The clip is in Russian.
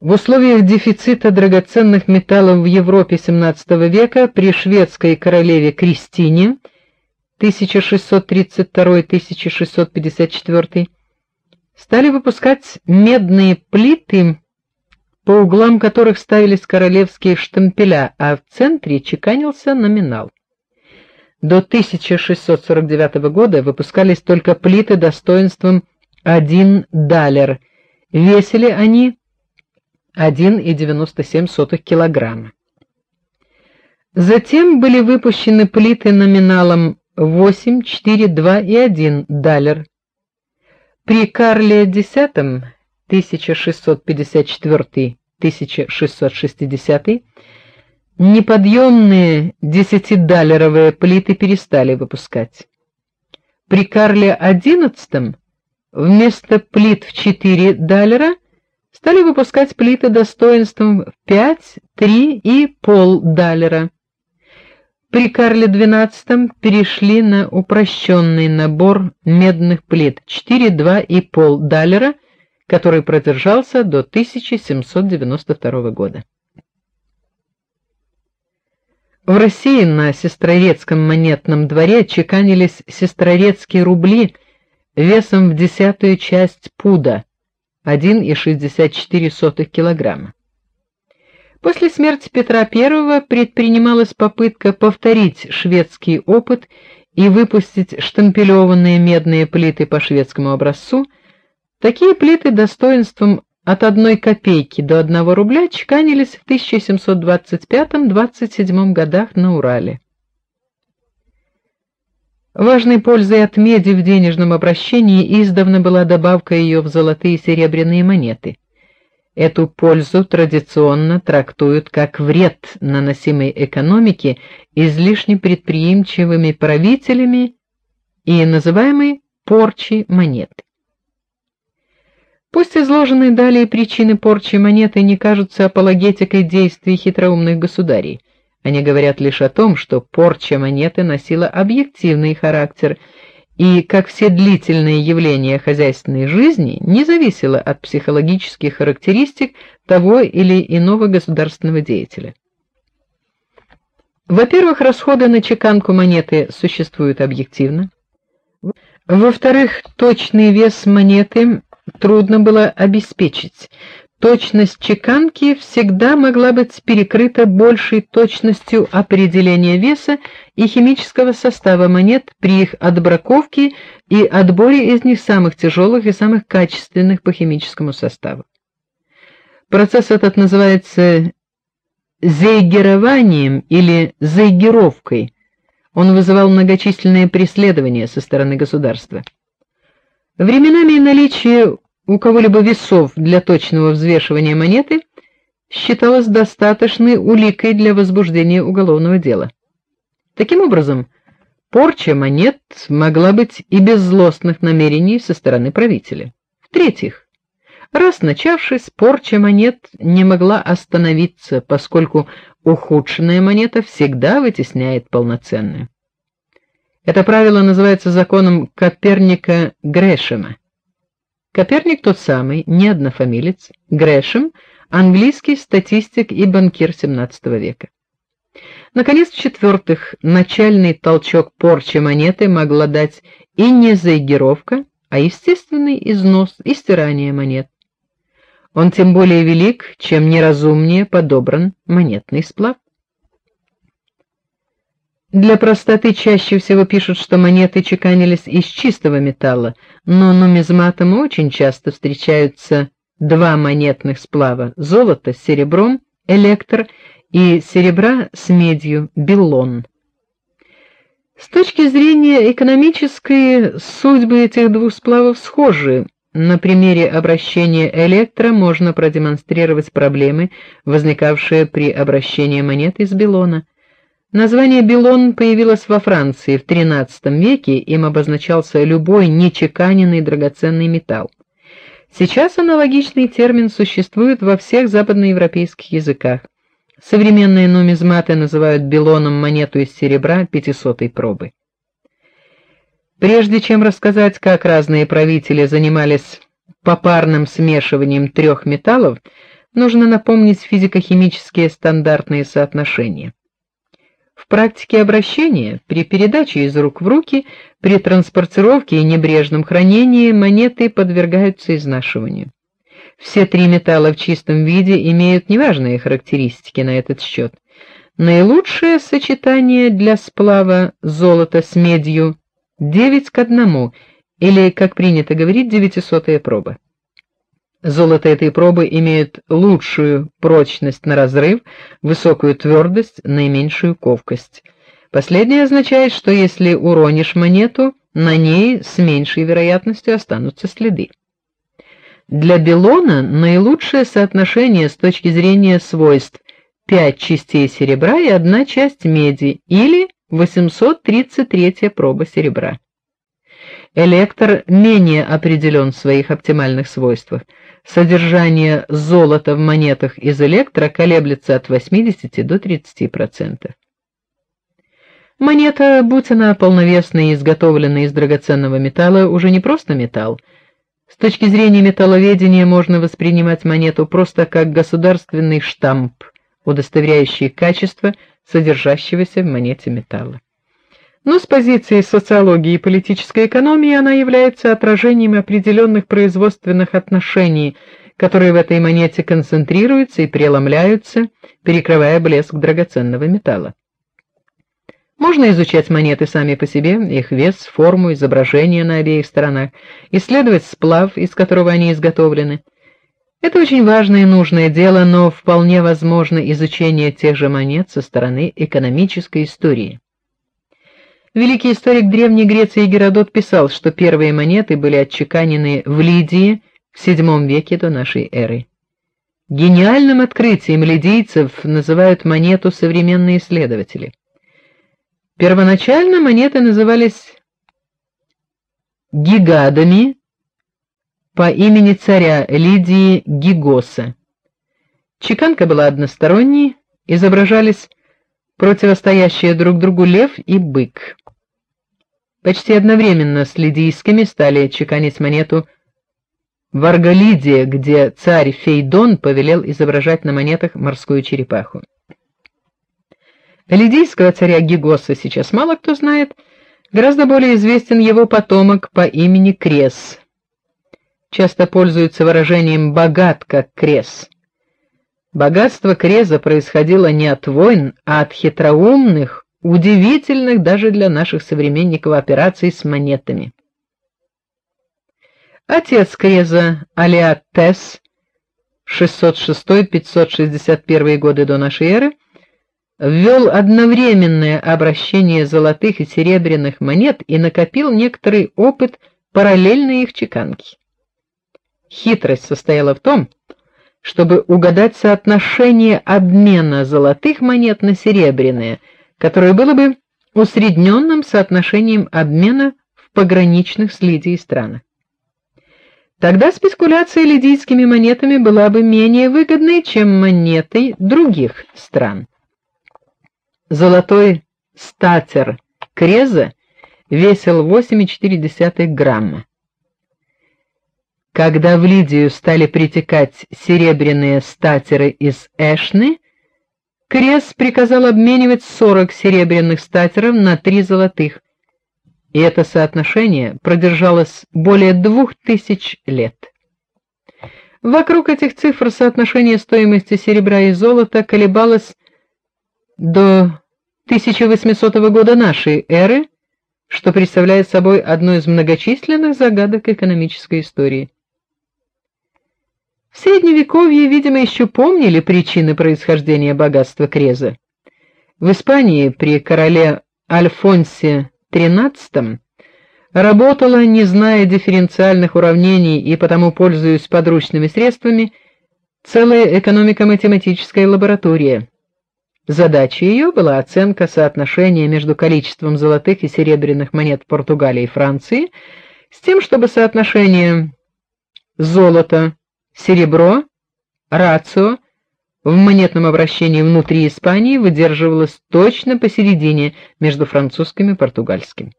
В условиях дефицита драгоценных металлов в Европе XVII века при шведской королеве Кристине 1632-1654 стали выпускать медные плиты, по углам которых ставились королевские штемпеля, а в центре чеканился номинал. До 1649 года выпускались только плиты достоинством 1 далер. Весили они 1,97 килограмма. Затем были выпущены плиты номиналом 8, 4, 2 и 1 далер. При Карле X 1654-1660 неподъемные десятидалеровые плиты перестали выпускать. При Карле XI вместо плит в 4 далера стали выпускать плиты достоинством в 5, 3 и пол далера. При Карле XII перешли на упрощенный набор медных плит 4, 2 и пол далера, который продержался до 1792 года. В России на Сестрорецком монетном дворе чеканились сестрорецкие рубли весом в десятую часть пуда 1,64 килограмма. После смерти Петра I предпринималась попытка повторить шведский опыт и выпустить штампелёванные медные плиты по шведскому образцу. Такие плиты достоинством от одной копейки до одного рубля чеканились в 1725-27 годах на Урале. Важной пользой от меди в денежном обращении издавна была добавка ее в золотые и серебряные монеты. Эту пользу традиционно трактуют как вред, наносимый экономике излишне предприимчивыми правителями и называемый порчей монеты. Пусть изложенные далее причины порчи монеты не кажутся апологетикой действий хитроумных государей. Они говорят лишь о том, что порча монеты носила объективный характер и, как все длительные явления хозяйственной жизни, не зависела от психологических характеристик того или иного государственного деятеля. Во-первых, расходы на чеканку монеты существуют объективно. Во-вторых, точный вес монеты трудно было обеспечить. Точность чеканки всегда могла быть перекрыта большей точностью определения веса и химического состава монет при их отбраковке и отборе из них самых тяжелых и самых качественных по химическому составу. Процесс этот называется зейгерованием или зейгеровкой. Он вызывал многочисленные преследования со стороны государства. Временами наличие у кого-либо весов для точного взвешивания монеты считалось достаточной уликой для возбуждения уголовного дела. Таким образом, порча монет могла быть и без злостных намерений со стороны правителя. В-третьих, раз начавшись, порча монет не могла остановиться, поскольку ухудшенная монета всегда вытесняет полноценную. Это правило называется законом Коперника-Грэшема. Коперник тот самый, не однофамилец, Грэшем, английский статистик и банкир XVII века. Наконец, в-четвертых, начальный толчок порчи монеты могла дать и не заигировка, а естественный износ и стирание монет. Он тем более велик, чем неразумнее подобран монетный сплав. Для простоты чаще всего пишут, что монеты чеканились из чистого металла, но нумизматам очень часто встречаются два монетных сплава: золото с серебром, электр и серебра с медью, биллон. С точки зрения экономической, судьбы этих двух сплавов схожи. На примере обращения электра можно продемонстрировать проблемы, возникавшие при обращении монет из биллона. Название белон появилось во Франции в XIII веке, им обозначался любой нечеканенный драгоценный металл. Сейчас аналогичный термин существует во всех западноевропейских языках. Современные нумизматы называют белоном монету из серебра пятисотой пробы. Прежде чем рассказать, как разные правители занимались попарным смешиванием трех металлов, нужно напомнить физико-химические стандартные соотношения. В практике обращения при передаче из рук в руки, при транспортировке и небрежном хранении монеты подвергаются изнашиванию. Все три металла в чистом виде имеют неважные характеристики на этот счет. Наилучшее сочетание для сплава золота с медью 9 к 1 или, как принято говорить, девятисотая проба. Золото этой пробы имеет лучшую прочность на разрыв, высокую твердость, наименьшую ковкость. Последнее означает, что если уронишь монету, на ней с меньшей вероятностью останутся следы. Для белона наилучшее соотношение с точки зрения свойств 5 частей серебра и одна часть меди или 833 проба серебра. Электр менее определен в своих оптимальных свойствах. Содержание золота в монетах из электра колеблется от 80 до 30%. Монета, будь она полновесной и изготовленной из драгоценного металла, уже не просто металл. С точки зрения металловедения можно воспринимать монету просто как государственный штамп, удостоверяющий качество содержащегося в монете металла. Но с позиции социологии и политической экономии она является отражением определенных производственных отношений, которые в этой монете концентрируются и преломляются, перекрывая блеск драгоценного металла. Можно изучать монеты сами по себе, их вес, форму, изображение на обеих сторонах, исследовать сплав, из которого они изготовлены. Это очень важное и нужное дело, но вполне возможно изучение тех же монет со стороны экономической истории. Великий историк Древней Греции Геродот писал, что первые монеты были отчеканены в Лидии в VII веке до нашей эры. Гениальным открытием лидийцев называют монету современные исследователи. Первоначально монеты назывались гигадами по имени царя Лидии Гигоса. Чеканка была односторонней, изображались противостоящие друг другу лев и бык. Почти одновременно с лидийскими стали чеканить монету в Арголиде, где царь Фейдон повелел изображать на монетах морскую черепаху. Лидийского царя Гигоса сейчас мало кто знает, гораздо более известен его потомок по имени Крес. Часто пользуются выражением богат как Крес. Богатство Креза происходило не от войн, а от хитроумных, удивительных даже для наших современников операций с монетами. Отец Креза, Алиатес, 606-561 годы до нашей эры, ввел одновременное обращение золотых и серебряных монет и накопил некоторый опыт параллельной их чеканки. Хитрость состояла в том, чтобы угадать соотношение обмена золотых монет на серебряные, которое было бы усредненным соотношением обмена в пограничных с Лидией странах. Тогда спекуляция лидийскими монетами была бы менее выгодной, чем монетой других стран. Золотой статер Креза весил 8,4 грамма. Когда в Лидию стали притекать серебряные статеры из Эшны, Крес приказал обменивать 40 серебряных статеров на 3 золотых. И это соотношение продержалось более двух тысяч лет. Вокруг этих цифр соотношение стоимости серебра и золота колебалось до 1800 года нашей эры, что представляет собой одну из многочисленных загадок экономической истории. Средневековье, видимо, еще помнили причины происхождения богатства Креза. В Испании при короле Альфонсе XIII работала, не зная дифференциальных уравнений и потому пользуясь подручными средствами, целая экономико-математическая лаборатория. Задача ее была оценка соотношения между количеством золотых и серебряных монет Португалии и Франции с тем, чтобы соотношение золота Серебро, рацио в монетном обращении внутри Испании выдерживалось точно посередине между французским и португальским.